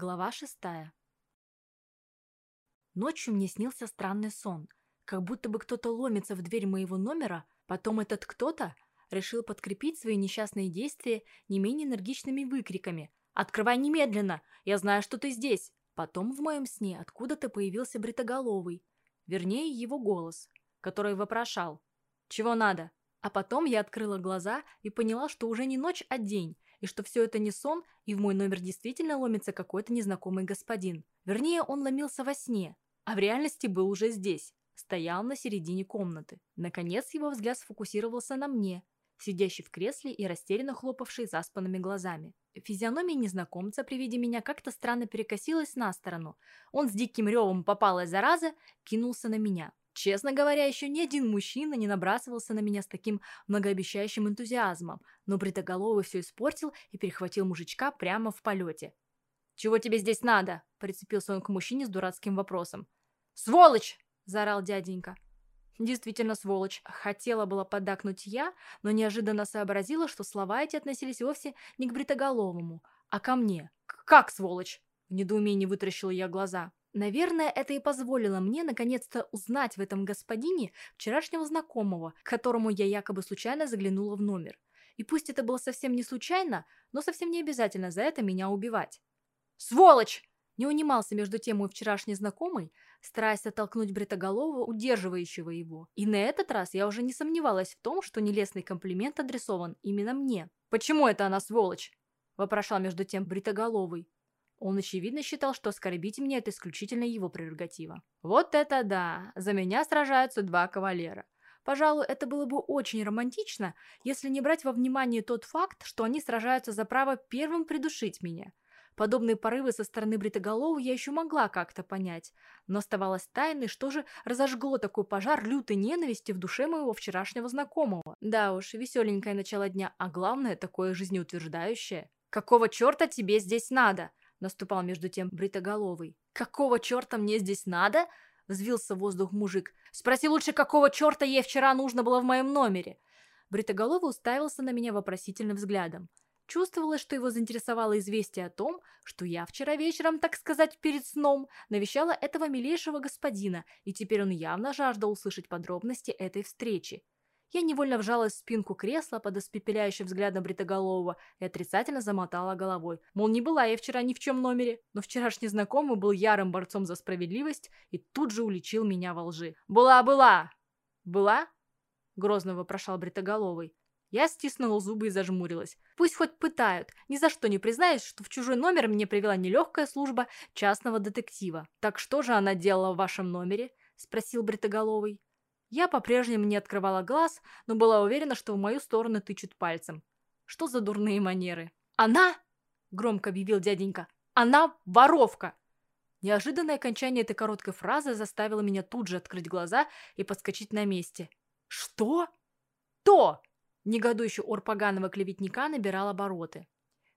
Глава шестая. Ночью мне снился странный сон, как будто бы кто-то ломится в дверь моего номера, потом этот кто-то решил подкрепить свои несчастные действия не менее энергичными выкриками «Открывай немедленно! Я знаю, что ты здесь!» Потом в моем сне откуда-то появился бритоголовый, вернее его голос, который вопрошал «Чего надо?». А потом я открыла глаза и поняла, что уже не ночь, а день, и что все это не сон, и в мой номер действительно ломится какой-то незнакомый господин. Вернее, он ломился во сне, а в реальности был уже здесь, стоял на середине комнаты. Наконец его взгляд сфокусировался на мне, сидящий в кресле и растерянно хлопавший заспанными глазами. Физиономия незнакомца при виде меня как-то странно перекосилась на сторону. Он с диким ревом попалась зараза, кинулся на меня. Честно говоря, еще ни один мужчина не набрасывался на меня с таким многообещающим энтузиазмом, но Бритоголовый все испортил и перехватил мужичка прямо в полете. «Чего тебе здесь надо?» – прицепился он к мужчине с дурацким вопросом. «Сволочь!» – заорал дяденька. Действительно сволочь. Хотела было поддакнуть я, но неожиданно сообразила, что слова эти относились вовсе не к Бритоголовому, а ко мне. «Как сволочь?» – в недоумении вытаращила я глаза. Наверное, это и позволило мне наконец-то узнать в этом господине вчерашнего знакомого, к которому я якобы случайно заглянула в номер. И пусть это было совсем не случайно, но совсем не обязательно за это меня убивать. «Сволочь!» Не унимался между тем мой вчерашний знакомый, стараясь оттолкнуть бритоголового, удерживающего его. И на этот раз я уже не сомневалась в том, что нелестный комплимент адресован именно мне. «Почему это она сволочь?» – вопрошал между тем бритоголовый. Он, очевидно, считал, что оскорбить меня – это исключительно его прерогатива. Вот это да! За меня сражаются два кавалера. Пожалуй, это было бы очень романтично, если не брать во внимание тот факт, что они сражаются за право первым придушить меня. Подобные порывы со стороны Бритоголова я еще могла как-то понять, но оставалось тайной, что же разожгло такой пожар лютой ненависти в душе моего вчерашнего знакомого. Да уж, веселенькое начало дня, а главное, такое жизнеутверждающее. «Какого черта тебе здесь надо?» Наступал между тем бритоголовый. «Какого черта мне здесь надо?» – взвился в воздух мужик. «Спроси лучше, какого черта ей вчера нужно было в моем номере?» Бритоголовый уставился на меня вопросительным взглядом. Чувствовалось, что его заинтересовало известие о том, что я вчера вечером, так сказать, перед сном, навещала этого милейшего господина, и теперь он явно жаждал услышать подробности этой встречи. Я невольно вжалась в спинку кресла под испепеляющим взглядом Бритоголового и отрицательно замотала головой. Мол, не была я вчера ни в чем номере, но вчерашний знакомый был ярым борцом за справедливость и тут же уличил меня во лжи. «Была, была!» «Была?» — грозно вопрошал Бритоголовый. Я стиснула зубы и зажмурилась. Пусть хоть пытают, ни за что не признаюсь, что в чужой номер мне привела нелегкая служба частного детектива. «Так что же она делала в вашем номере?» – спросил Бритоголовый. Я по-прежнему не открывала глаз, но была уверена, что в мою сторону тычут пальцем. Что за дурные манеры? «Она!» – громко объявил дяденька. «Она воровка!» Неожиданное окончание этой короткой фразы заставило меня тут же открыть глаза и подскочить на месте. «Что?» «То!» – негодующий ор поганого клеветника набирал обороты.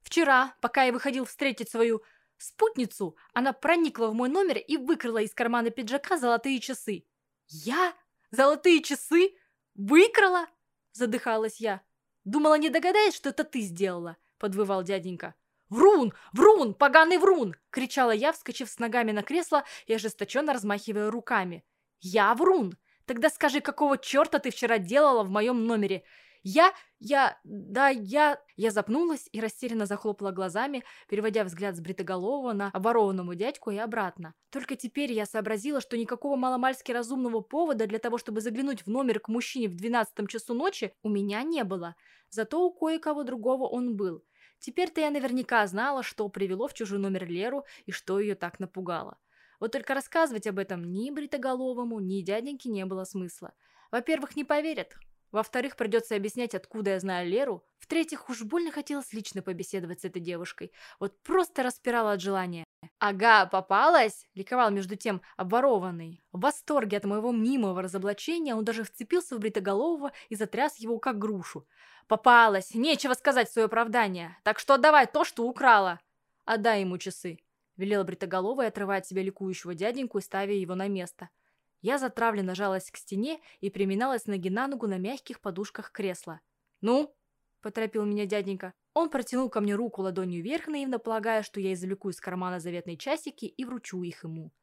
«Вчера, пока я выходил встретить свою спутницу, она проникла в мой номер и выкрала из кармана пиджака золотые часы. Я Золотые часы? Выкрала?» Задыхалась я. «Думала, не догадаюсь, что это ты сделала?» Подвывал дяденька. «Врун! Врун! Поганый врун!» Кричала я, вскочив с ногами на кресло и ожесточенно размахивая руками. «Я врун! Тогда скажи, какого черта ты вчера делала в моем номере? «Я... я... да, я...» Я запнулась и растерянно захлопала глазами, переводя взгляд с бритоголового на обворованному дядьку и обратно. Только теперь я сообразила, что никакого маломальски разумного повода для того, чтобы заглянуть в номер к мужчине в двенадцатом часу ночи, у меня не было. Зато у кое-кого другого он был. Теперь-то я наверняка знала, что привело в чужой номер Леру и что ее так напугало. Вот только рассказывать об этом ни бритоголовому, ни дяденьке не было смысла. Во-первых, не поверят. Во-вторых, придется объяснять, откуда я знаю Леру. В-третьих, уж больно хотелось лично побеседовать с этой девушкой. Вот просто распирала от желания. «Ага, попалась!» – ликовал между тем обворованный. В восторге от моего мнимого разоблачения он даже вцепился в бритоголового и затряс его как грушу. «Попалась! Нечего сказать свое оправдание! Так что отдавай то, что украла!» «Отдай ему часы!» – велела бритоголовая, отрывая от себя ликующего дяденьку и ставя его на место – я затравленно жалась к стене и приминалась ноги на ногу на мягких подушках кресла. «Ну?» – поторопил меня дяденька. Он протянул ко мне руку ладонью вверх, наивно полагая, что я извлеку из кармана заветные часики и вручу их ему.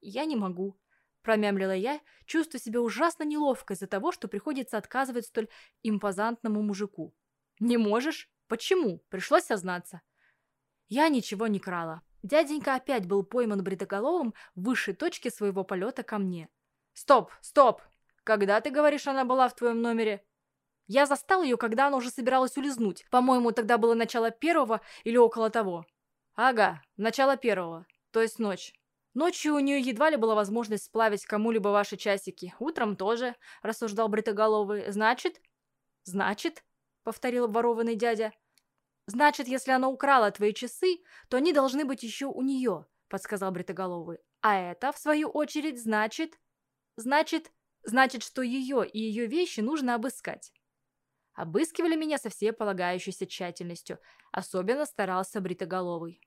«Я не могу», – промямлила я, чувствуя себя ужасно неловко из-за того, что приходится отказывать столь импозантному мужику. «Не можешь? Почему?» – пришлось сознаться. Я ничего не крала. Дяденька опять был пойман бритоголовым в высшей точке своего полета ко мне. «Стоп, стоп! Когда, ты говоришь, она была в твоем номере?» Я застал ее, когда она уже собиралась улизнуть. По-моему, тогда было начало первого или около того. Ага, начало первого, то есть ночь. Ночью у нее едва ли была возможность сплавить кому-либо ваши часики. Утром тоже, рассуждал бритоголовый. Значит? Значит, повторил обворованный дядя. Значит, если она украла твои часы, то они должны быть еще у нее, подсказал бритоголовый. А это, в свою очередь, значит... Значит, значит, что ее и ее вещи нужно обыскать. Обыскивали меня со всей полагающейся тщательностью. Особенно старался бритоголовый.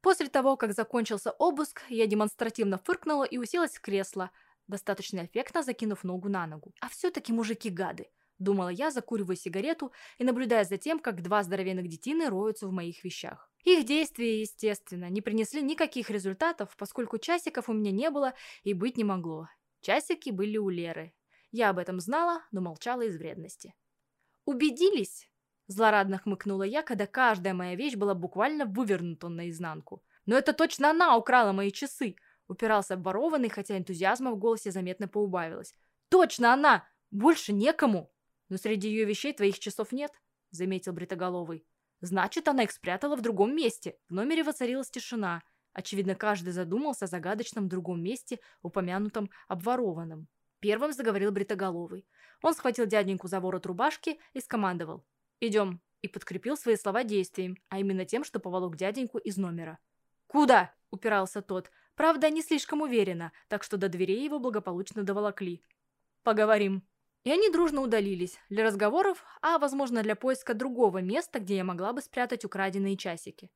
После того, как закончился обыск, я демонстративно фыркнула и уселась в кресло, достаточно эффектно закинув ногу на ногу. А все-таки мужики гады. Думала я, закуривая сигарету и наблюдая за тем, как два здоровенных детины роются в моих вещах. Их действия, естественно, не принесли никаких результатов, поскольку часиков у меня не было и быть не могло. Часики были у Леры. Я об этом знала, но молчала из вредности. «Убедились?» Злорадно хмыкнула я, когда каждая моя вещь была буквально вывернута наизнанку. «Но это точно она украла мои часы!» Упирался обворованный, хотя энтузиазма в голосе заметно поубавилось. «Точно она! Больше некому!» «Но среди ее вещей твоих часов нет», — заметил Бритоголовый. «Значит, она их спрятала в другом месте». В номере воцарилась тишина. Очевидно, каждый задумался о загадочном другом месте, упомянутом обворованном. Первым заговорил Бритоголовый. Он схватил дяденьку за ворот рубашки и скомандовал «Идем» и подкрепил свои слова действием, а именно тем, что поволок дяденьку из номера. «Куда?» – упирался тот. Правда, не слишком уверенно, так что до дверей его благополучно доволокли. «Поговорим». И они дружно удалились, для разговоров, а, возможно, для поиска другого места, где я могла бы спрятать украденные часики.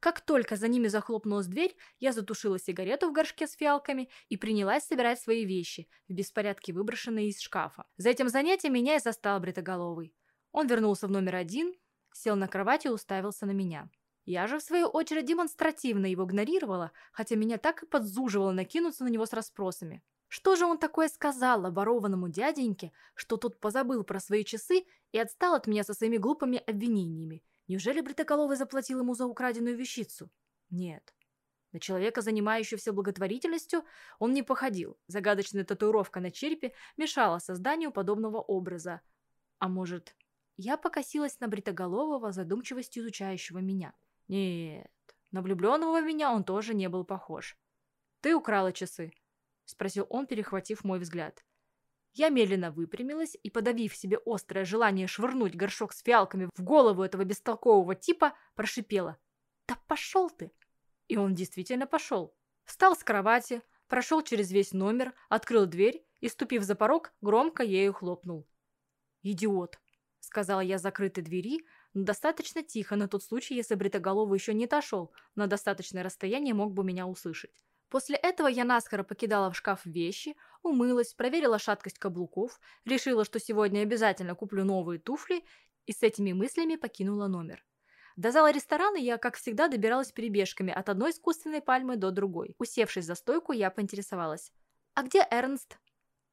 Как только за ними захлопнулась дверь, я затушила сигарету в горшке с фиалками и принялась собирать свои вещи, в беспорядке выброшенные из шкафа. За этим занятием меня и застал бритоголовый. Он вернулся в номер один, сел на кровать и уставился на меня. Я же, в свою очередь, демонстративно его игнорировала, хотя меня так и подзуживало накинуться на него с расспросами. Что же он такое сказал оборованному дяденьке, что тот позабыл про свои часы и отстал от меня со своими глупыми обвинениями? Неужели Бритоколовый заплатил ему за украденную вещицу? Нет. На человека, занимающегося благотворительностью, он не походил. Загадочная татуировка на черепе мешала созданию подобного образа. А может, я покосилась на бритоголового задумчивостью изучающего меня? Нет, на влюбленного меня он тоже не был похож. «Ты украла часы?» – спросил он, перехватив мой взгляд. Я медленно выпрямилась и, подавив себе острое желание швырнуть горшок с фиалками в голову этого бестолкового типа, прошипела. «Да пошел ты!» И он действительно пошел. Встал с кровати, прошел через весь номер, открыл дверь и, ступив за порог, громко ею хлопнул. «Идиот!» — сказала я закрытой двери, но достаточно тихо на тот случай, если Бритоголовый еще не отошел, на достаточное расстояние мог бы меня услышать. После этого я наскоро покидала в шкаф вещи, умылась, проверила шаткость каблуков, решила, что сегодня обязательно куплю новые туфли и с этими мыслями покинула номер. До зала ресторана я, как всегда, добиралась перебежками от одной искусственной пальмы до другой. Усевшись за стойку, я поинтересовалась. «А где Эрнст?»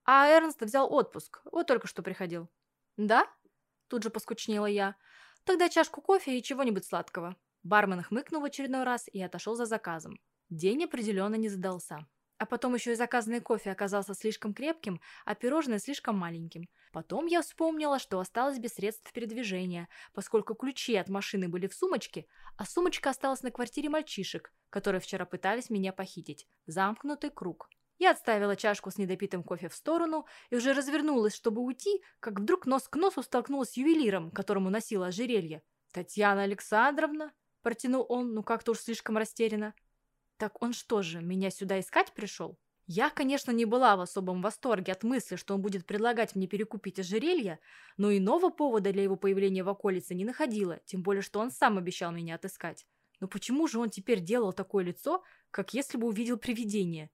«А Эрнст взял отпуск. Вот только что приходил». «Да?» Тут же поскучнела я. «Тогда чашку кофе и чего-нибудь сладкого». Бармен хмыкнул в очередной раз и отошел за заказом. День определенно не задался. А потом еще и заказанный кофе оказался слишком крепким, а пирожное слишком маленьким. Потом я вспомнила, что осталось без средств передвижения, поскольку ключи от машины были в сумочке, а сумочка осталась на квартире мальчишек, которые вчера пытались меня похитить. Замкнутый круг. Я отставила чашку с недопитым кофе в сторону и уже развернулась, чтобы уйти, как вдруг нос к носу столкнулась с ювелиром, которому носила ожерелье. «Татьяна Александровна?» – протянул он, ну как-то уж слишком растерянно. Так он что же, меня сюда искать пришел? Я, конечно, не была в особом восторге от мысли, что он будет предлагать мне перекупить ожерелье, но иного повода для его появления в околице не находила, тем более, что он сам обещал меня отыскать. Но почему же он теперь делал такое лицо, как если бы увидел привидение?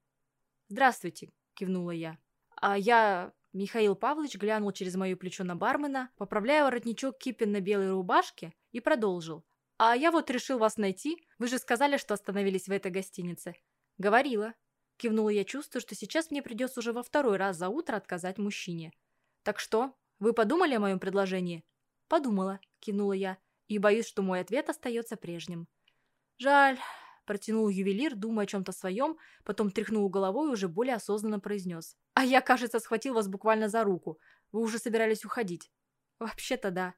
«Здравствуйте», — кивнула я. «А я... Михаил Павлович глянул через мое плечо на бармена, поправляя воротничок кипен на белой рубашке, и продолжил. «А я вот решил вас найти. Вы же сказали, что остановились в этой гостинице». «Говорила». Кивнула я, чувствую, что сейчас мне придется уже во второй раз за утро отказать мужчине. «Так что, вы подумали о моем предложении?» «Подумала», – кивнула я, и боюсь, что мой ответ остается прежним. «Жаль», – протянул ювелир, думая о чем-то своем, потом тряхнул головой и уже более осознанно произнес. «А я, кажется, схватил вас буквально за руку. Вы уже собирались уходить». «Вообще-то да».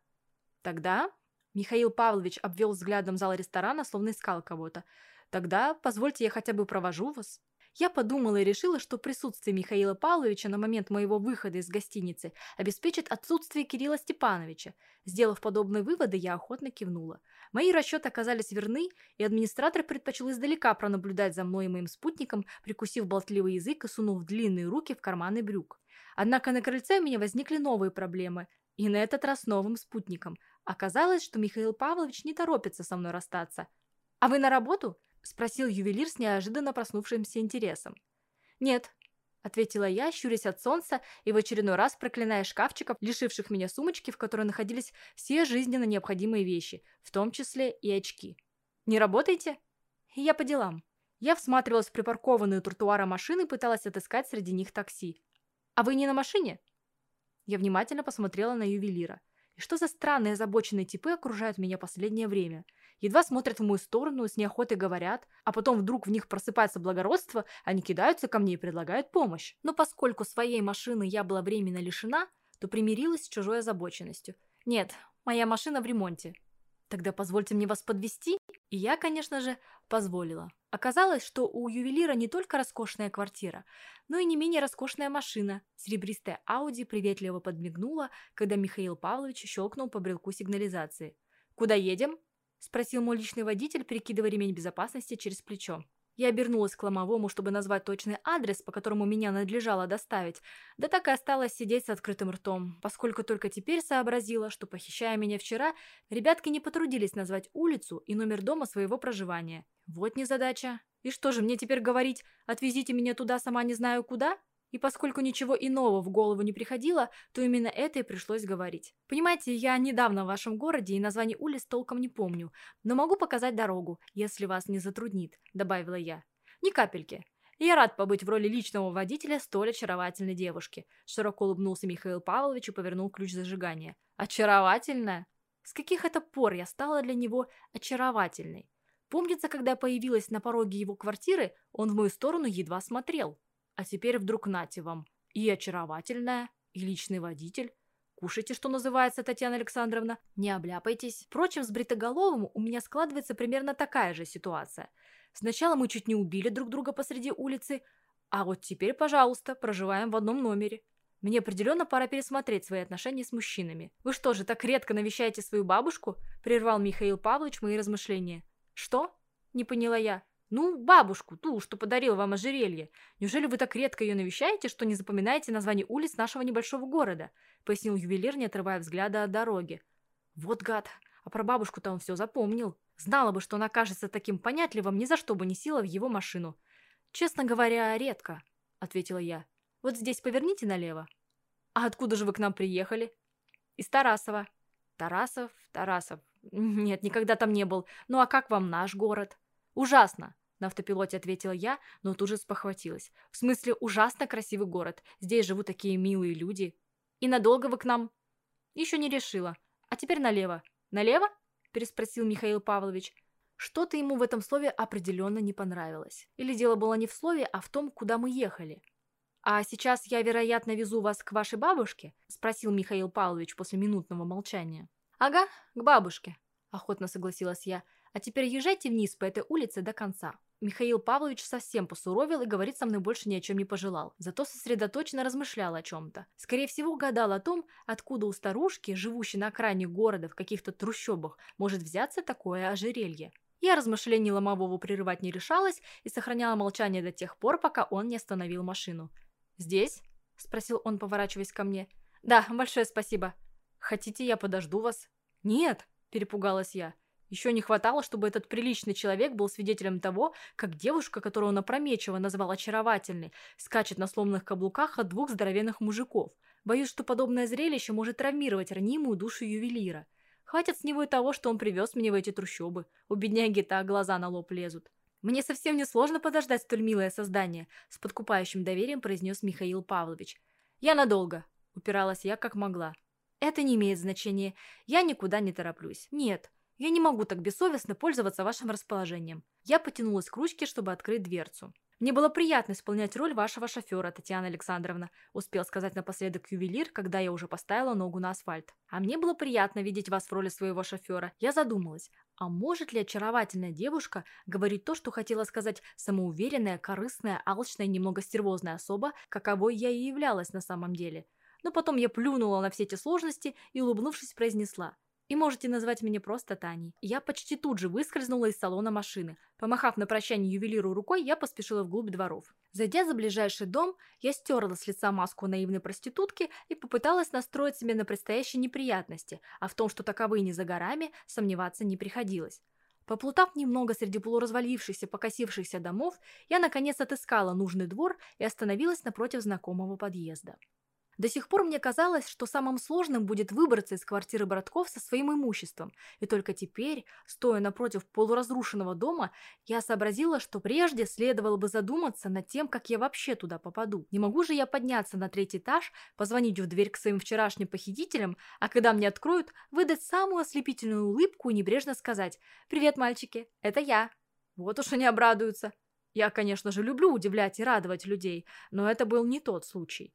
«Тогда?» – Михаил Павлович обвел взглядом зал ресторана, словно искал кого-то. «Тогда позвольте я хотя бы провожу вас». Я подумала и решила, что присутствие Михаила Павловича на момент моего выхода из гостиницы обеспечит отсутствие Кирилла Степановича. Сделав подобные выводы, я охотно кивнула. Мои расчеты оказались верны, и администратор предпочел издалека пронаблюдать за мной и моим спутником, прикусив болтливый язык и сунув длинные руки в карманы брюк. Однако на крыльце у меня возникли новые проблемы, и на этот раз новым спутником. Оказалось, что Михаил Павлович не торопится со мной расстаться. «А вы на работу?» – спросил ювелир с неожиданно проснувшимся интересом. «Нет», – ответила я, щурясь от солнца и в очередной раз проклиная шкафчиков, лишивших меня сумочки, в которой находились все жизненно необходимые вещи, в том числе и очки. «Не работаете?» «Я по делам». Я всматривалась в припаркованную тротуара машины и пыталась отыскать среди них такси. «А вы не на машине?» Я внимательно посмотрела на ювелира. И что за странные озабоченные типы окружают меня последнее время? Едва смотрят в мою сторону, с неохотой говорят, а потом вдруг в них просыпается благородство, они кидаются ко мне и предлагают помощь. Но поскольку своей машины я была временно лишена, то примирилась с чужой озабоченностью. Нет, моя машина в ремонте. Тогда позвольте мне вас подвести. И я, конечно же, позволила. Оказалось, что у ювелира не только роскошная квартира, но и не менее роскошная машина. Серебристая Ауди приветливо подмигнула, когда Михаил Павлович щелкнул по брелку сигнализации. «Куда едем?» – спросил мой личный водитель, перекидывая ремень безопасности через плечо. Я обернулась к ломовому, чтобы назвать точный адрес, по которому меня надлежало доставить, да так и осталось сидеть с открытым ртом, поскольку только теперь сообразила, что, похищая меня вчера, ребятки не потрудились назвать улицу и номер дома своего проживания. Вот незадача. И что же мне теперь говорить, отвезите меня туда, сама не знаю куда? И поскольку ничего иного в голову не приходило, то именно это и пришлось говорить. Понимаете, я недавно в вашем городе и название улиц толком не помню, но могу показать дорогу, если вас не затруднит», — добавила я. «Ни капельки. Я рад побыть в роли личного водителя столь очаровательной девушки», — широко улыбнулся Михаил Павлович и повернул ключ зажигания. «Очаровательная? С каких это пор я стала для него очаровательной? Помнится, когда появилась на пороге его квартиры, он в мою сторону едва смотрел». А теперь вдруг нате вам. И очаровательная, и личный водитель. Кушайте, что называется, Татьяна Александровна. Не обляпайтесь. Впрочем, с Бритоголовым у меня складывается примерно такая же ситуация. Сначала мы чуть не убили друг друга посреди улицы, а вот теперь, пожалуйста, проживаем в одном номере. Мне определенно пора пересмотреть свои отношения с мужчинами. Вы что же, так редко навещаете свою бабушку? Прервал Михаил Павлович мои размышления. Что? Не поняла я. «Ну, бабушку, ту, что подарил вам ожерелье. Неужели вы так редко ее навещаете, что не запоминаете название улиц нашего небольшого города?» пояснил ювелир, не отрывая взгляда от дороги. «Вот гад, а про бабушку-то он все запомнил. Знала бы, что она кажется таким понятливым, ни за что бы не села в его машину. Честно говоря, редко», — ответила я. «Вот здесь поверните налево». «А откуда же вы к нам приехали?» «Из Тарасова». «Тарасов, Тарасов. Нет, никогда там не был. Ну а как вам наш город?» «Ужасно. На автопилоте ответила я, но тут же спохватилась. В смысле, ужасно красивый город. Здесь живут такие милые люди. И надолго вы к нам? Еще не решила. А теперь налево. Налево? Переспросил Михаил Павлович. Что-то ему в этом слове определенно не понравилось. Или дело было не в слове, а в том, куда мы ехали. «А сейчас я, вероятно, везу вас к вашей бабушке?» – спросил Михаил Павлович после минутного молчания. «Ага, к бабушке», – охотно согласилась я. «А теперь езжайте вниз по этой улице до конца. Михаил Павлович совсем посуровил и говорить со мной больше ни о чем не пожелал, зато сосредоточенно размышлял о чем-то. Скорее всего, гадал о том, откуда у старушки, живущей на окраине города в каких-то трущобах, может взяться такое ожерелье. Я размышлений ломового прерывать не решалась и сохраняла молчание до тех пор, пока он не остановил машину. «Здесь?» – спросил он, поворачиваясь ко мне. «Да, большое спасибо. Хотите, я подожду вас?» «Нет!» – перепугалась я. Еще не хватало, чтобы этот приличный человек был свидетелем того, как девушка, которую он опрометчиво назвал очаровательной, скачет на сломанных каблуках от двух здоровенных мужиков. Боюсь, что подобное зрелище может травмировать ранимую душу ювелира. Хватит с него и того, что он привез мне в эти трущобы. У бедняги так глаза на лоб лезут. Мне совсем не сложно подождать столь милое создание, с подкупающим доверием произнес Михаил Павлович. Я надолго, упиралась я как могла. Это не имеет значения. Я никуда не тороплюсь. Нет, я не могу так бессовестно пользоваться вашим расположением. Я потянулась к ручке, чтобы открыть дверцу. «Мне было приятно исполнять роль вашего шофера, Татьяна Александровна», успел сказать напоследок ювелир, когда я уже поставила ногу на асфальт. «А мне было приятно видеть вас в роли своего шофера. Я задумалась, а может ли очаровательная девушка говорить то, что хотела сказать самоуверенная, корыстная, алчная, немного стервозная особа, каковой я и являлась на самом деле?» Но потом я плюнула на все эти сложности и, улыбнувшись, произнесла и можете назвать меня просто Таней. Я почти тут же выскользнула из салона машины. Помахав на прощание ювелиру рукой, я поспешила вглубь дворов. Зайдя за ближайший дом, я стерла с лица маску наивной проститутки и попыталась настроить себя на предстоящие неприятности, а в том, что таковые не за горами, сомневаться не приходилось. Поплутав немного среди полуразвалившихся, покосившихся домов, я наконец отыскала нужный двор и остановилась напротив знакомого подъезда. До сих пор мне казалось, что самым сложным будет выбраться из квартиры братков со своим имуществом, и только теперь, стоя напротив полуразрушенного дома, я сообразила, что прежде следовало бы задуматься над тем, как я вообще туда попаду. Не могу же я подняться на третий этаж, позвонить в дверь к своим вчерашним похитителям, а когда мне откроют, выдать самую ослепительную улыбку и небрежно сказать «Привет, мальчики, это я». Вот уж они обрадуются. Я, конечно же, люблю удивлять и радовать людей, но это был не тот случай.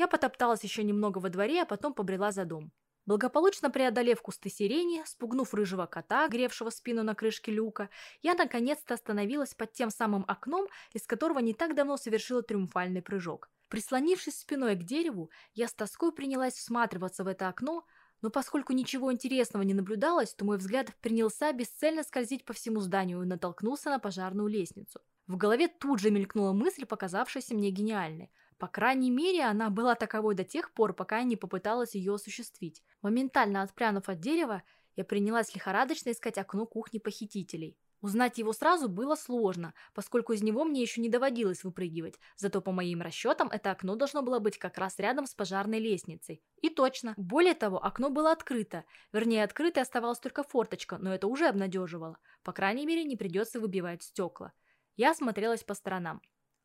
Я потопталась еще немного во дворе, а потом побрела за дом. Благополучно преодолев кусты сирени, спугнув рыжего кота, гревшего спину на крышке люка, я наконец-то остановилась под тем самым окном, из которого не так давно совершила триумфальный прыжок. Прислонившись спиной к дереву, я с тоской принялась всматриваться в это окно, но поскольку ничего интересного не наблюдалось, то мой взгляд принялся бесцельно скользить по всему зданию и натолкнулся на пожарную лестницу. В голове тут же мелькнула мысль, показавшаяся мне гениальной. По крайней мере, она была таковой до тех пор, пока я не попыталась ее осуществить. Моментально отпрянув от дерева, я принялась лихорадочно искать окно кухни похитителей. Узнать его сразу было сложно, поскольку из него мне еще не доводилось выпрыгивать, зато по моим расчетам это окно должно было быть как раз рядом с пожарной лестницей. И точно, более того, окно было открыто, вернее открытой оставалась только форточка, но это уже обнадеживало. По крайней мере, не придется выбивать стекла. Я осмотрелась по сторонам.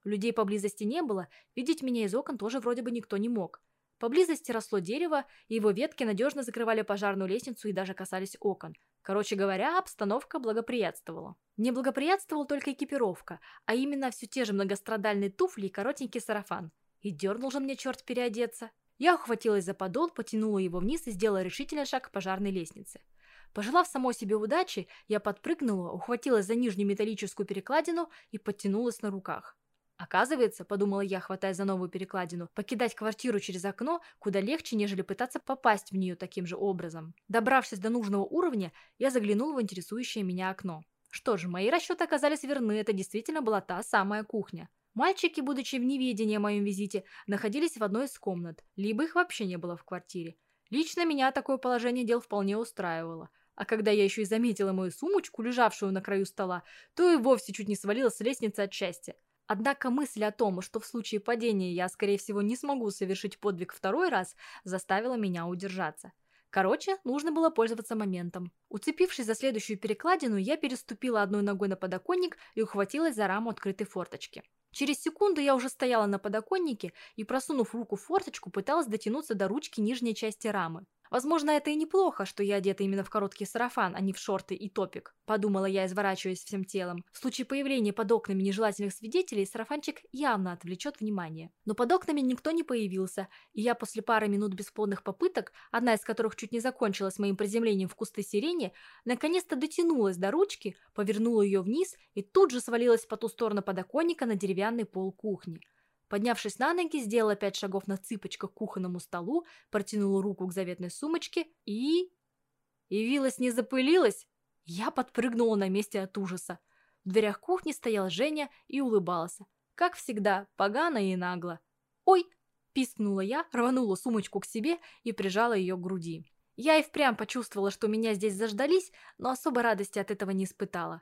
Людей поблизости не было, видеть меня из окон тоже вроде бы никто не мог. Поблизости росло дерево, и его ветки надежно закрывали пожарную лестницу и даже касались окон. Короче говоря, обстановка благоприятствовала. Не благоприятствовала только экипировка, а именно все те же многострадальные туфли и коротенький сарафан. И дернул же мне черт переодеться. Я ухватилась за подол, потянула его вниз и сделала решительный шаг к пожарной лестнице. Пожелав самой себе удачи, я подпрыгнула, ухватилась за нижнюю металлическую перекладину и подтянулась на руках. Оказывается, подумала я, хватая за новую перекладину, покидать квартиру через окно куда легче, нежели пытаться попасть в нее таким же образом. Добравшись до нужного уровня, я заглянул в интересующее меня окно. Что же, мои расчеты оказались верны, это действительно была та самая кухня. Мальчики, будучи в неведении о моем визите, находились в одной из комнат, либо их вообще не было в квартире. Лично меня такое положение дел вполне устраивало. А когда я еще и заметила мою сумочку, лежавшую на краю стола, то и вовсе чуть не свалилась с лестницы от счастья. Однако мысль о том, что в случае падения я, скорее всего, не смогу совершить подвиг второй раз, заставила меня удержаться. Короче, нужно было пользоваться моментом. Уцепившись за следующую перекладину, я переступила одной ногой на подоконник и ухватилась за раму открытой форточки. Через секунду я уже стояла на подоконнике и, просунув руку в форточку, пыталась дотянуться до ручки нижней части рамы. Возможно, это и неплохо, что я одета именно в короткий сарафан, а не в шорты и топик, подумала я, изворачиваясь всем телом. В случае появления под окнами нежелательных свидетелей сарафанчик явно отвлечет внимание. Но под окнами никто не появился, и я после пары минут бесплодных попыток, одна из которых чуть не закончилась моим приземлением в кусты сирени, наконец-то дотянулась до ручки, повернула ее вниз и тут же свалилась по ту сторону подоконника на деревянный пол кухни. Поднявшись на ноги, сделала пять шагов на цыпочках к кухонному столу, протянула руку к заветной сумочке и... Явилась, не запылилась? Я подпрыгнула на месте от ужаса. В дверях кухни стоял Женя и улыбался. Как всегда, погано и нагло. «Ой!» – пискнула я, рванула сумочку к себе и прижала ее к груди. Я и впрямь почувствовала, что меня здесь заждались, но особой радости от этого не испытала.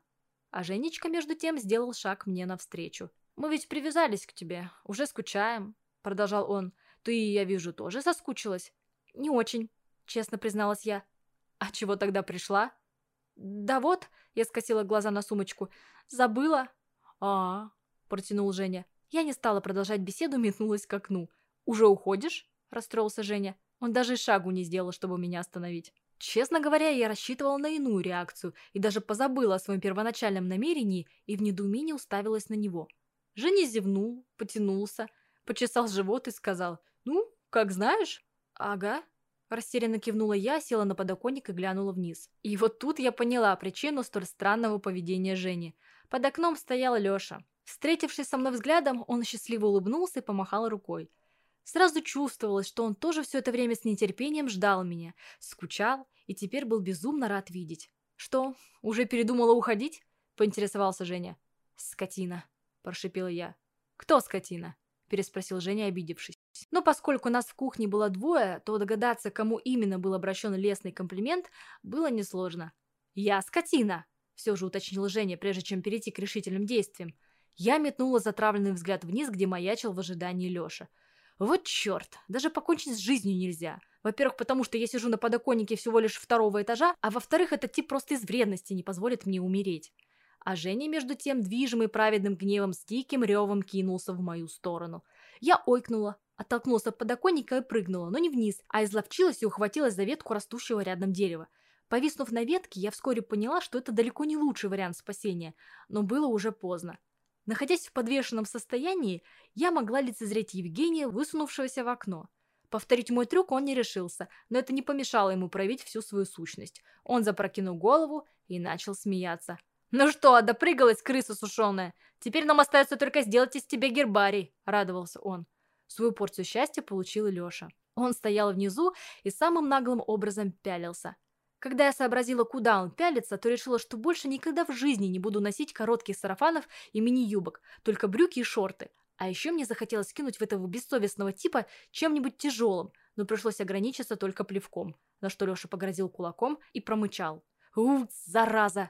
А Женечка, между тем, сделал шаг мне навстречу. «Мы ведь привязались к тебе, уже скучаем», — продолжал он. «Ты, я вижу, тоже соскучилась?» «Не очень», — честно призналась я. «А чего тогда пришла?» «Да вот», — я скосила глаза на сумочку, — «забыла». «А, -а — протянул Женя. Я не стала продолжать беседу, метнулась к окну. «Уже уходишь?» – расстроился Женя. Он даже шагу не сделал, чтобы меня остановить. Честно говоря, я рассчитывала на иную реакцию и даже позабыла о своем первоначальном намерении и в недоумении уставилась на него. Женя зевнул, потянулся, почесал живот и сказал «Ну, как знаешь?» «Ага», Растерянно кивнула я, села на подоконник и глянула вниз. И вот тут я поняла причину столь странного поведения Жени. Под окном стоял Леша. Встретившись со мной взглядом, он счастливо улыбнулся и помахал рукой. Сразу чувствовалось, что он тоже все это время с нетерпением ждал меня, скучал и теперь был безумно рад видеть. «Что, уже передумала уходить?» – поинтересовался Женя. «Скотина», – прошипела я. «Кто скотина?» – переспросил Женя, обидевшись. Но поскольку нас в кухне было двое, то догадаться, кому именно был обращен лестный комплимент, было несложно. «Я скотина!» – все же уточнил Женя, прежде чем перейти к решительным действиям. Я метнула затравленный взгляд вниз, где маячил в ожидании Лёша. Вот черт, даже покончить с жизнью нельзя. Во-первых, потому что я сижу на подоконнике всего лишь второго этажа, а во-вторых, этот тип просто из вредности не позволит мне умереть. А Женя, между тем, движимый праведным гневом, с диким ревом кинулся в мою сторону. Я ойкнула, оттолкнулась от подоконника и прыгнула, но не вниз, а изловчилась и ухватилась за ветку растущего рядом дерева. Повиснув на ветке, я вскоре поняла, что это далеко не лучший вариант спасения, но было уже поздно. Находясь в подвешенном состоянии, я могла лицезреть Евгения, высунувшегося в окно. Повторить мой трюк он не решился, но это не помешало ему проявить всю свою сущность. Он запрокинул голову и начал смеяться. «Ну что, допрыгалась крыса сушеная? Теперь нам остается только сделать из тебя гербарий», — радовался он. Свою порцию счастья получил и Леша. Он стоял внизу и самым наглым образом пялился. Когда я сообразила, куда он пялится, то решила, что больше никогда в жизни не буду носить коротких сарафанов и мини-юбок, только брюки и шорты. А еще мне захотелось кинуть в этого бессовестного типа чем-нибудь тяжелым, но пришлось ограничиться только плевком, на что Леша погрозил кулаком и промычал. «Ух, зараза!»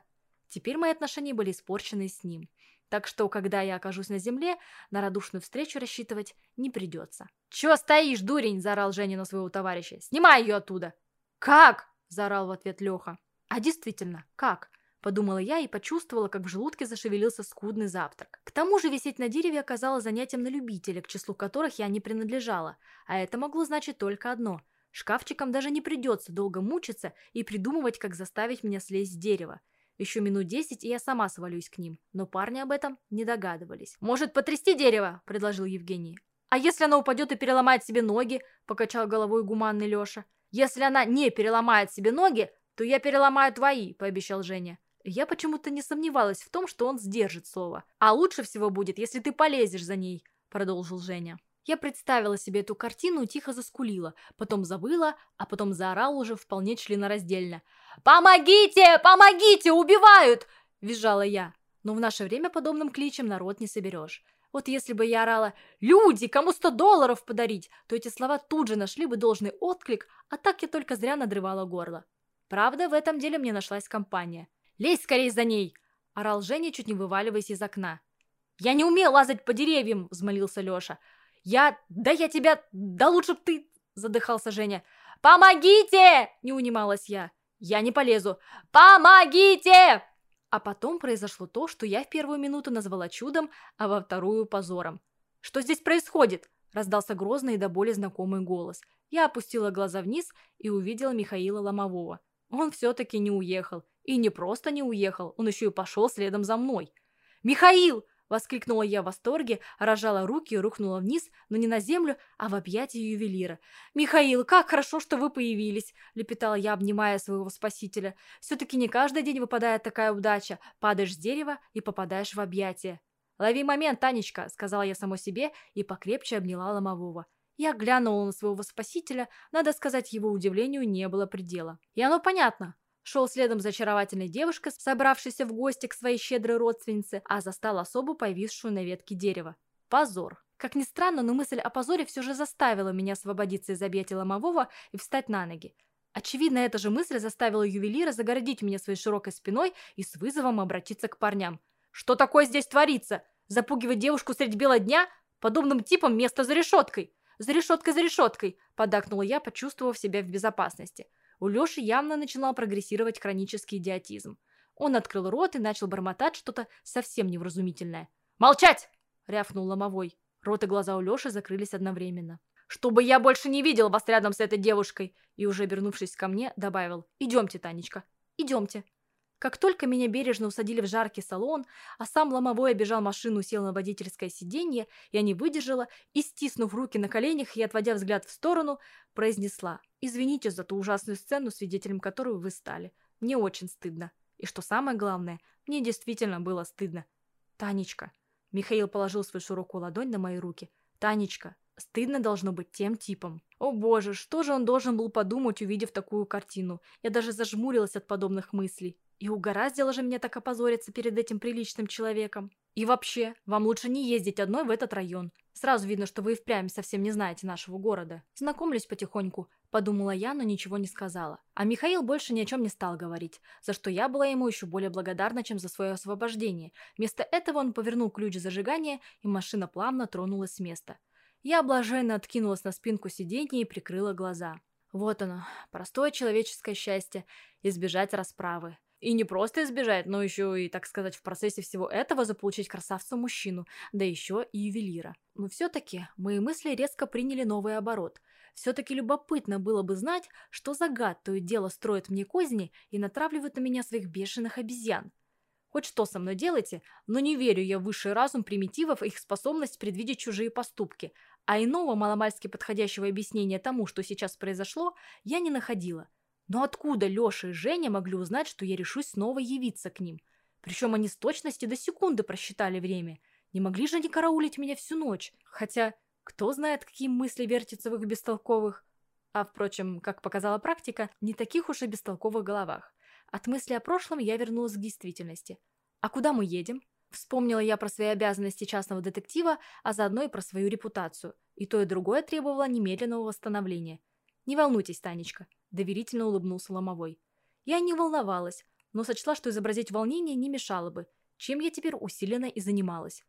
Теперь мои отношения были испорчены с ним. Так что, когда я окажусь на земле, на радушную встречу рассчитывать не придется. «Чего стоишь, дурень?» – заорал Женя на своего товарища. «Снимай ее оттуда!» «Как?» заорал в ответ Леха. А действительно, как? Подумала я и почувствовала, как в желудке зашевелился скудный завтрак. К тому же висеть на дереве оказалось занятием на любителя, к числу которых я не принадлежала. А это могло значить только одно. Шкафчикам даже не придется долго мучиться и придумывать, как заставить меня слезть с дерева. Еще минут десять, и я сама свалюсь к ним. Но парни об этом не догадывались. «Может, потрясти дерево?» – предложил Евгений. «А если оно упадет и переломает себе ноги?» – покачал головой гуманный Леша. «Если она не переломает себе ноги, то я переломаю твои», – пообещал Женя. Я почему-то не сомневалась в том, что он сдержит слово. «А лучше всего будет, если ты полезешь за ней», – продолжил Женя. Я представила себе эту картину и тихо заскулила, потом забыла, а потом заорала уже вполне членораздельно. «Помогите! Помогите! Убивают!» – визжала я. Но в наше время подобным кличем народ не соберешь. Вот если бы я орала «Люди, кому сто долларов подарить!», то эти слова тут же нашли бы должный отклик, а так я только зря надрывала горло. Правда, в этом деле мне нашлась компания. «Лезь скорее за ней!» – орал Женя, чуть не вываливаясь из окна. «Я не умел лазать по деревьям!» – взмолился Леша. «Я... Да я тебя... Да лучше б ты...» – задыхался Женя. «Помогите!» – не унималась я. «Я не полезу!» «Помогите!» А потом произошло то, что я в первую минуту назвала чудом, а во вторую – позором. «Что здесь происходит?» – раздался грозный и до боли знакомый голос. Я опустила глаза вниз и увидела Михаила Ломового. Он все-таки не уехал. И не просто не уехал, он еще и пошел следом за мной. «Михаил!» Воскликнула я в восторге, рожала руки и рухнула вниз, но не на землю, а в объятия ювелира. «Михаил, как хорошо, что вы появились!» – лепетала я, обнимая своего спасителя. «Все-таки не каждый день выпадает такая удача. Падаешь с дерева и попадаешь в объятия». «Лови момент, Танечка!» – сказала я самой себе и покрепче обняла ломового. Я глянула на своего спасителя, надо сказать, его удивлению не было предела. И оно понятно. Шел следом за очаровательной девушкой, собравшейся в гости к своей щедрой родственнице, а застал особу, повисшую на ветке дерева. Позор. Как ни странно, но мысль о позоре все же заставила меня освободиться из объятия ломового и встать на ноги. Очевидно, эта же мысль заставила ювелира загородить меня своей широкой спиной и с вызовом обратиться к парням. «Что такое здесь творится? Запугивать девушку средь бела дня? Подобным типом место за решеткой!» «За решеткой, за решеткой!» – поддакнула я, почувствовав себя в безопасности. У Леши явно начинал прогрессировать хронический идиотизм. Он открыл рот и начал бормотать что-то совсем невразумительное. «Молчать!» – рявкнул ломовой. Рот и глаза у Леши закрылись одновременно. «Чтобы я больше не видел вас рядом с этой девушкой!» И уже обернувшись ко мне, добавил. «Идемте, Танечка, идемте!» Как только меня бережно усадили в жаркий салон, а сам ломовой обежал машину, сел на водительское сиденье, я не выдержала и, стиснув руки на коленях и отводя взгляд в сторону, произнесла «Извините за ту ужасную сцену, свидетелем которой вы стали. Мне очень стыдно. И что самое главное, мне действительно было стыдно. Танечка». Михаил положил свою широкую ладонь на мои руки. «Танечка, стыдно должно быть тем типом». О боже, что же он должен был подумать, увидев такую картину? Я даже зажмурилась от подобных мыслей. И угораздило же мне так опозориться перед этим приличным человеком. И вообще, вам лучше не ездить одной в этот район. Сразу видно, что вы и впрямь совсем не знаете нашего города. Знакомлюсь потихоньку, подумала я, но ничего не сказала. А Михаил больше ни о чем не стал говорить, за что я была ему еще более благодарна, чем за свое освобождение. Вместо этого он повернул ключ зажигания, и машина плавно тронулась с места. Я блаженно откинулась на спинку сиденья и прикрыла глаза. Вот оно, простое человеческое счастье – избежать расправы. И не просто избежать, но еще и, так сказать, в процессе всего этого заполучить красавца-мужчину, да еще и ювелира. Но все-таки мои мысли резко приняли новый оборот. Все-таки любопытно было бы знать, что за гад то и дело строит мне козни и натравливает на меня своих бешеных обезьян. Хоть что со мной делайте, но не верю я в высший разум примитивов и их способность предвидеть чужие поступки, а иного маломальски подходящего объяснения тому, что сейчас произошло, я не находила. Но откуда Леша и Женя могли узнать, что я решусь снова явиться к ним? Причем они с точностью до секунды просчитали время. Не могли же они караулить меня всю ночь. Хотя, кто знает, какие мысли вертятся в их бестолковых... А, впрочем, как показала практика, не таких уж и бестолковых головах. От мысли о прошлом я вернулась к действительности. «А куда мы едем?» Вспомнила я про свои обязанности частного детектива, а заодно и про свою репутацию. И то, и другое требовало немедленного восстановления. «Не волнуйтесь, Танечка», – доверительно улыбнулся Ломовой. Я не волновалась, но сочла, что изобразить волнение не мешало бы, чем я теперь усиленно и занималась.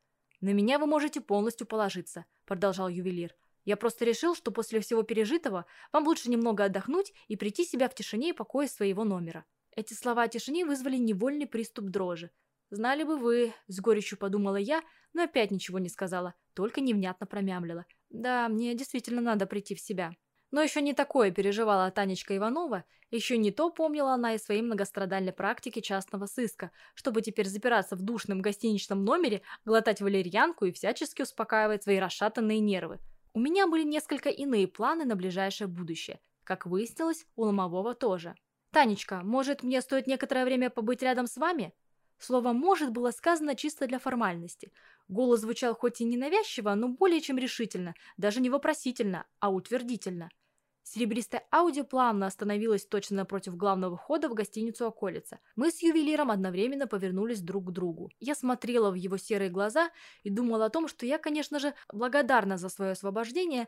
«На меня вы можете полностью положиться», – продолжал ювелир. «Я просто решил, что после всего пережитого вам лучше немного отдохнуть и прийти себя в тишине и покое своего номера». Эти слова о тишине вызвали невольный приступ дрожи. «Знали бы вы», – с горечью подумала я, но опять ничего не сказала, только невнятно промямлила. «Да, мне действительно надо прийти в себя». Но еще не такое переживала Танечка Иванова, еще не то помнила она из своей многострадальной практики частного сыска, чтобы теперь запираться в душном гостиничном номере, глотать валерьянку и всячески успокаивать свои расшатанные нервы. У меня были несколько иные планы на ближайшее будущее. Как выяснилось, у Ломового тоже. «Танечка, может, мне стоит некоторое время побыть рядом с вами?» Слово «может» было сказано чисто для формальности. Голос звучал хоть и ненавязчиво, но более чем решительно, даже не вопросительно, а утвердительно – Серебристое Ауди плавно остановилось точно напротив главного входа в гостиницу «Околица». Мы с ювелиром одновременно повернулись друг к другу. Я смотрела в его серые глаза и думала о том, что я, конечно же, благодарна за свое освобождение,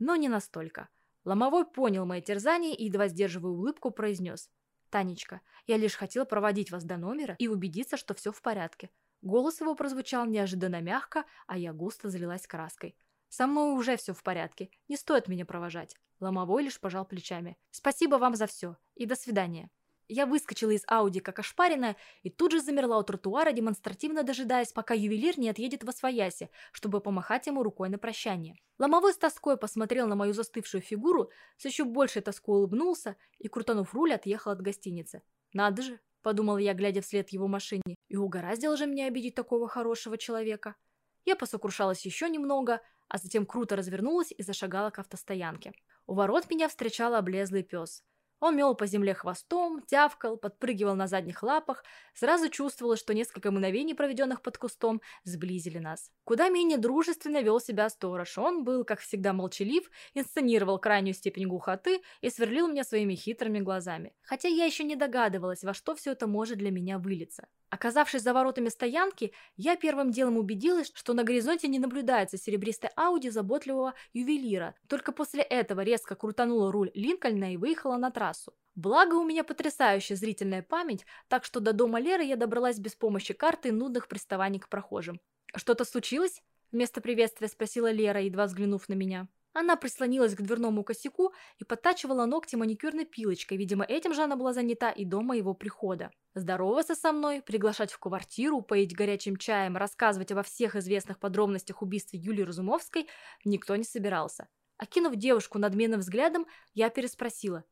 но не настолько. Ломовой понял мои терзания и, едва сдерживая улыбку, произнес. «Танечка, я лишь хотела проводить вас до номера и убедиться, что все в порядке». Голос его прозвучал неожиданно мягко, а я густо залилась краской. «Со мной уже все в порядке, не стоит меня провожать». Ломовой лишь пожал плечами. «Спасибо вам за все и до свидания». Я выскочила из Ауди как ошпаренная и тут же замерла у тротуара, демонстративно дожидаясь, пока ювелир не отъедет во свояси, чтобы помахать ему рукой на прощание. Ломовой с тоской посмотрел на мою застывшую фигуру, с еще большей тоской улыбнулся и, крутанув руль, отъехал от гостиницы. «Надо же», — подумала я, глядя вслед его машине, — «и угораздило же мне обидеть такого хорошего человека». Я посокрушалась еще немного, а затем круто развернулась и зашагала к автостоянке. У ворот меня встречал облезлый пес. Он мел по земле хвостом, тявкал, подпрыгивал на задних лапах. Сразу чувствовалось, что несколько мгновений, проведенных под кустом, сблизили нас. Куда менее дружественно вел себя сторож. Он был, как всегда, молчалив, инсценировал крайнюю степень глухоты и сверлил меня своими хитрыми глазами. Хотя я еще не догадывалась, во что все это может для меня вылиться. Оказавшись за воротами стоянки, я первым делом убедилась, что на горизонте не наблюдается серебристой Ауди заботливого ювелира. Только после этого резко крутанула руль Линкольна и выехала на трассу. Благо у меня потрясающая зрительная память, так что до дома Леры я добралась без помощи карты и нудных приставаний к прохожим. «Что-то случилось?» – вместо приветствия спросила Лера, едва взглянув на меня. Она прислонилась к дверному косяку и подтачивала ногти маникюрной пилочкой. Видимо, этим же она была занята и до моего прихода. Здороваться со мной, приглашать в квартиру, поить горячим чаем, рассказывать обо всех известных подробностях убийства Юлии Разумовской никто не собирался. Окинув девушку надменным взглядом, я переспросила.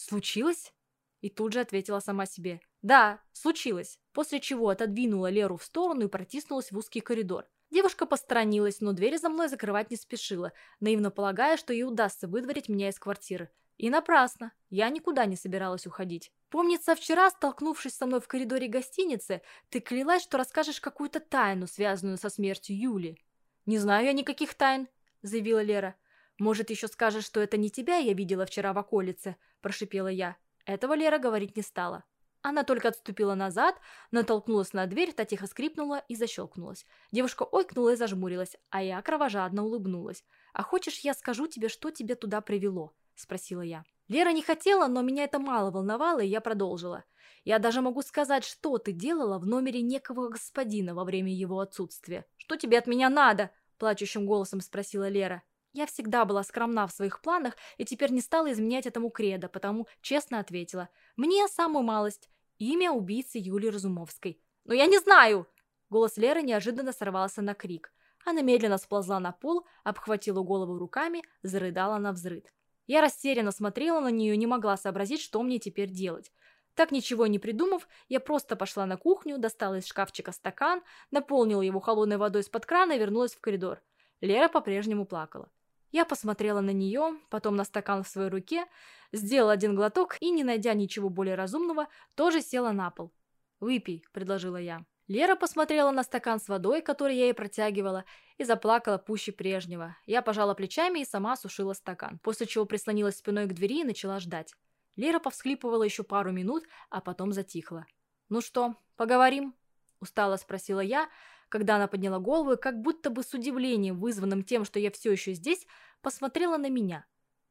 «Случилось?» И тут же ответила сама себе. «Да, случилось», после чего отодвинула Леру в сторону и протиснулась в узкий коридор. Девушка посторонилась, но дверь за мной закрывать не спешила, наивно полагая, что ей удастся выдворить меня из квартиры. И напрасно. Я никуда не собиралась уходить. Помнится, вчера, столкнувшись со мной в коридоре гостиницы, ты клялась, что расскажешь какую-то тайну, связанную со смертью Юли. «Не знаю я никаких тайн», — заявила Лера. «Может, еще скажешь, что это не тебя я видела вчера в околице?» – прошипела я. Этого Лера говорить не стала. Она только отступила назад, натолкнулась на дверь, та тихо скрипнула и защелкнулась. Девушка ойкнула и зажмурилась, а я кровожадно улыбнулась. «А хочешь, я скажу тебе, что тебе туда привело?» – спросила я. Лера не хотела, но меня это мало волновало, и я продолжила. «Я даже могу сказать, что ты делала в номере некого господина во время его отсутствия. Что тебе от меня надо?» – плачущим голосом спросила Лера. Я всегда была скромна в своих планах и теперь не стала изменять этому кредо, потому честно ответила. Мне самую малость. Имя убийцы Юлии Разумовской. «Но я не знаю!» Голос Леры неожиданно сорвался на крик. Она медленно сползла на пол, обхватила голову руками, зарыдала на взрыд. Я растерянно смотрела на нее и не могла сообразить, что мне теперь делать. Так ничего не придумав, я просто пошла на кухню, достала из шкафчика стакан, наполнила его холодной водой из-под крана и вернулась в коридор. Лера по-прежнему плакала. Я посмотрела на нее, потом на стакан в своей руке, сделала один глоток и, не найдя ничего более разумного, тоже села на пол. «Выпей», — предложила я. Лера посмотрела на стакан с водой, который я ей протягивала, и заплакала пуще прежнего. Я пожала плечами и сама осушила стакан, после чего прислонилась спиной к двери и начала ждать. Лера повсхлипывала еще пару минут, а потом затихла. «Ну что, поговорим?» – устало спросила я, когда она подняла голову и как будто бы с удивлением, вызванным тем, что я все еще здесь, посмотрела на меня,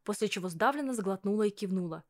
после чего сдавленно сглотнула и кивнула.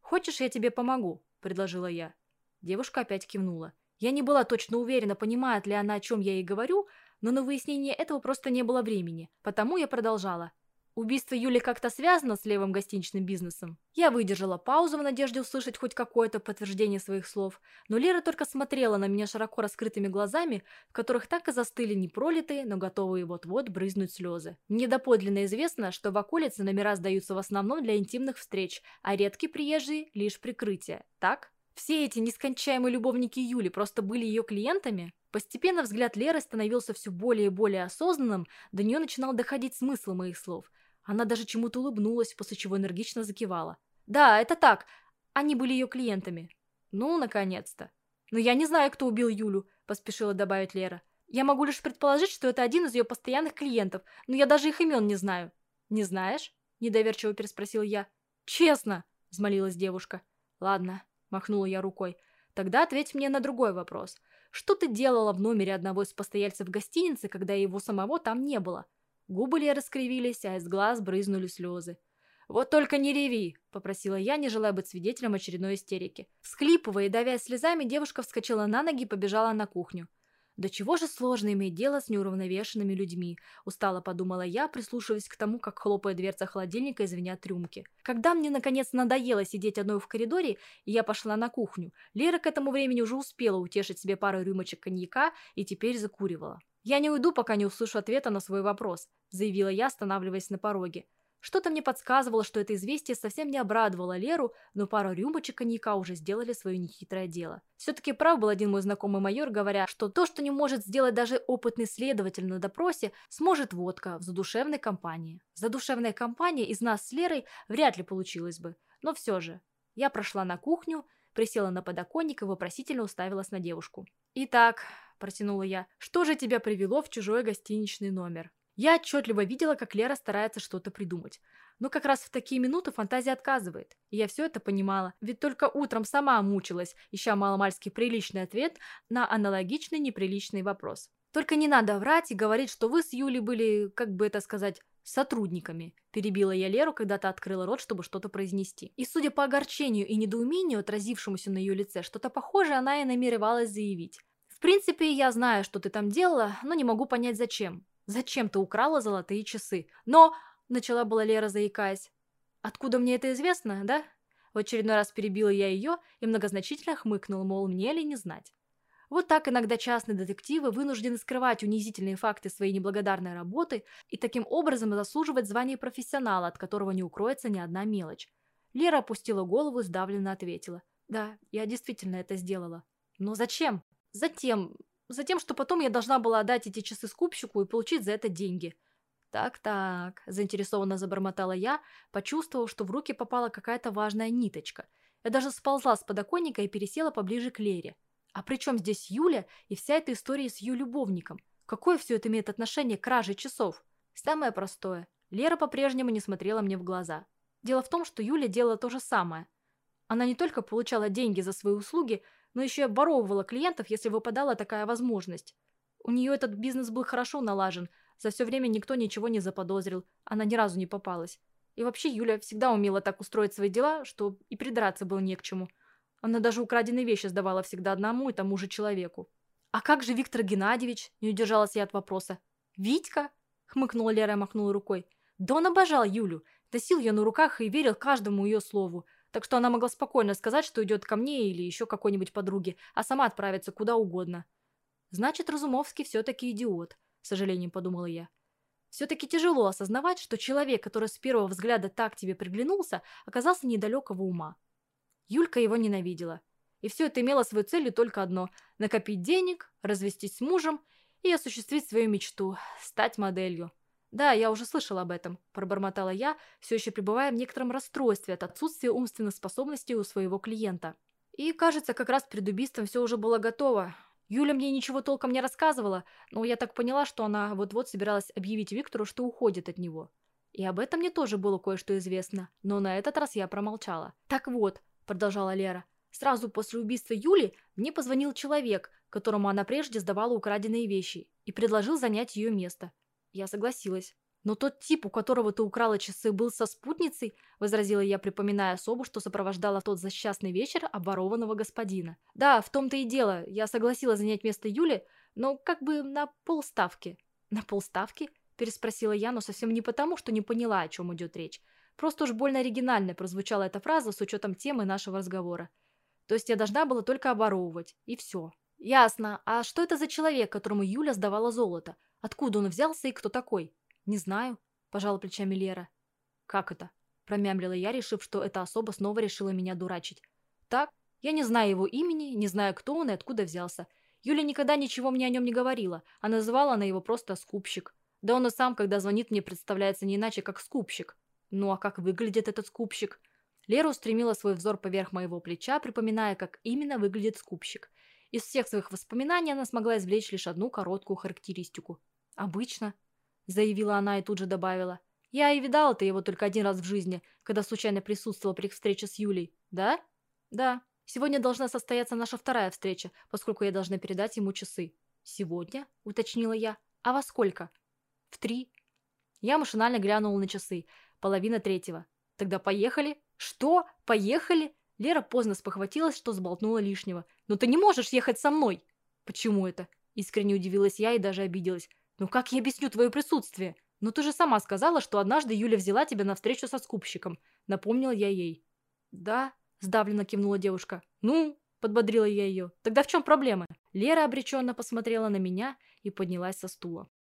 «Хочешь, я тебе помогу?» – предложила я. Девушка опять кивнула. Я не была точно уверена, понимает ли она, о чем я ей говорю, но на выяснение этого просто не было времени, потому я продолжала – Убийство Юли как-то связано с левым гостиничным бизнесом. Я выдержала паузу в надежде услышать хоть какое-то подтверждение своих слов, но Лера только смотрела на меня широко раскрытыми глазами, в которых так и застыли непролитые, но готовые вот-вот брызнуть слезы. Мне доподлинно известно, что в околице номера сдаются в основном для интимных встреч, а редкие приезжие – лишь прикрытие. Так? Все эти нескончаемые любовники Юли просто были ее клиентами? Постепенно взгляд Леры становился все более и более осознанным, до нее начинал доходить смысл моих слов – она даже чему-то улыбнулась, после чего энергично закивала. «Да, это так. Они были ее клиентами». «Ну, наконец-то». «Но я не знаю, кто убил Юлю», – поспешила добавить Лера. «Я могу лишь предположить, что это один из ее постоянных клиентов, но я даже их имен не знаю». «Не знаешь?» – недоверчиво переспросил я. «Честно!» – взмолилась девушка. «Ладно», – махнула я рукой. «Тогда ответь мне на другой вопрос. Что ты делала в номере одного из постояльцев гостиницы, когда его самого там не было?» Губы Леры скривились, а из глаз брызнули слезы. «Вот только не реви!» – попросила я, не желая быть свидетелем очередной истерики. Всхлипывая и давя слезами, девушка вскочила на ноги и побежала на кухню. «Да чего же сложно иметь дело с неуравновешенными людьми?» – устало подумала я, прислушиваясь к тому, как хлопает дверца холодильника и звенят рюмки. Когда мне, наконец, надоело сидеть одной в коридоре, я пошла на кухню, Лера к этому времени уже успела утешить себе пару рюмочек коньяка и теперь закуривала. «Я не уйду, пока не услышу ответа на свой вопрос», – заявила я, останавливаясь на пороге. Что-то мне подсказывало, что это известие совсем не обрадовало Леру, но пару рюмочек коньяка уже сделали свое нехитрое дело. Все-таки прав был один мой знакомый майор, говоря, что то, что не может сделать даже опытный следователь на допросе, сможет водка в задушевной компании. Задушевная компания из нас с Лерой вряд ли получилась бы, но все же. Я прошла на кухню, присела на подоконник и вопросительно уставилась на девушку. «Итак, протянула я. «Что же тебя привело в чужой гостиничный номер?» Я отчетливо видела, как Лера старается что-то придумать. Но как раз в такие минуты фантазия отказывает. И я все это понимала, ведь только утром сама мучилась, ища маломальский приличный ответ на аналогичный неприличный вопрос. Только не надо врать и говорить, что вы с Юлей были, как бы это сказать, сотрудниками. Перебила я Леру, когда та открыла рот, чтобы что-то произнести. И судя по огорчению и недоумению, отразившемуся на ее лице, что-то похожее она и намеревалась заявить. Принципе, я знаю, что ты там делала, но не могу понять, зачем. Зачем ты украла золотые часы? Но...» — начала была Лера, заикаясь. «Откуда мне это известно, да?» В очередной раз перебила я ее и многозначительно хмыкнула, мол, мне ли не знать. Вот так иногда частные детективы вынуждены скрывать унизительные факты своей неблагодарной работы и таким образом заслуживать звание профессионала, от которого не укроется ни одна мелочь. Лера опустила голову и сдавленно ответила. «Да, я действительно это сделала. Но зачем? Затем, Затем, что потом я должна была отдать эти часы скупщику и получить за это деньги. «Так-так», – заинтересованно забормотала я, почувствовав, что в руки попала какая-то важная ниточка. Я даже сползла с подоконника и пересела поближе к Лере. А при чем здесь Юля и вся эта история с ее любовником? Какое все это имеет отношение к краже часов? Самое простое. Лера по-прежнему не смотрела мне в глаза. Дело в том, что Юля делала то же самое. Она не только получала деньги за свои услуги, но еще и обворовывала клиентов, если выпадала такая возможность. У нее этот бизнес был хорошо налажен, за все время никто ничего не заподозрил, она ни разу не попалась. И вообще Юля всегда умела так устроить свои дела, что и придраться было не к чему. Она даже украденные вещи сдавала всегда одному и тому же человеку. «А как же Виктор Геннадьевич?» – не удержалась я от вопроса. «Витька?» – хмыкнула Лера и махнула рукой. «Да он обожал Юлю, носил ее на руках и верил каждому ее слову так что она могла спокойно сказать, что идет ко мне или еще какой-нибудь подруге, а сама отправиться куда угодно. Значит, Разумовский все-таки идиот, с сожалением подумала я. Все-таки тяжело осознавать, что человек, который с первого взгляда так тебе приглянулся, оказался недалекого ума. Юлька его ненавидела. И все это имело свою целью только одно – накопить денег, развестись с мужем и осуществить свою мечту – стать моделью. «Да, я уже слышала об этом», – пробормотала я, все еще пребывая в некотором расстройстве от отсутствия умственных способностей у своего клиента. И, кажется, как раз перед убийством все уже было готово. Юля мне ничего толком не рассказывала, но я так поняла, что она вот-вот собиралась объявить Виктору, что уходит от него. И об этом мне тоже было кое-что известно, но на этот раз я промолчала. «Так вот», – продолжала Лера, – «сразу после убийства Юли мне позвонил человек, которому она прежде сдавала украденные вещи, и предложил занять ее место. Я согласилась. «Но тот тип, у которого ты украла часы, был со спутницей?» – возразила я, припоминая особу, что сопровождала тот злосчастный вечер обворованного господина. «Да, в том-то и дело. Я согласилась занять место Юли, но как бы на полставки». «На полставки?» – переспросила я, но совсем не потому, что не поняла, о чем идет речь. Просто уж больно оригинально прозвучала эта фраза с учетом темы нашего разговора. То есть я должна была только оборовывать, и все. «Ясно. А что это за человек, которому Юля сдавала золото? Откуда он взялся и кто такой? Не знаю, пожала плечами Лера. Как это? Промямлила я, решив, что эта особа снова решила меня дурачить. Так, я не знаю его имени, не знаю, кто он и откуда взялся. Юля никогда ничего мне о нем не говорила, а называла она его просто скупщик. Да он и сам, когда звонит, мне представляется не иначе, как скупщик. Ну а как выглядит этот скупщик? Лера устремила свой взор поверх моего плеча, припоминая, как именно выглядит скупщик. Из всех своих воспоминаний она смогла извлечь лишь одну короткую характеристику. «Обычно», — заявила она и тут же добавила. «Я и видала-то его только один раз в жизни, когда случайно присутствовала при встрече с Юлей. Да?» «Да. Сегодня должна состояться наша вторая встреча, поскольку я должна передать ему часы». «Сегодня?» — уточнила я. «А во сколько?» «В три». Я машинально глянула на часы. Половина третьего. «Тогда поехали?» «Что? Поехали?» Лера поздно спохватилась, что сболтнула лишнего. «Но ты не можешь ехать со мной!» «Почему это?» Искренне удивилась я и даже обиделась. «Ну как я объясню твое присутствие? Ну ты же сама сказала, что однажды Юля взяла тебя на встречу со скупщиком», — напомнила я ей. «Да», — сдавленно кивнула девушка. «Ну», — подбодрила я ее, — «тогда в чем проблема?» Лера обреченно посмотрела на меня и поднялась со стула.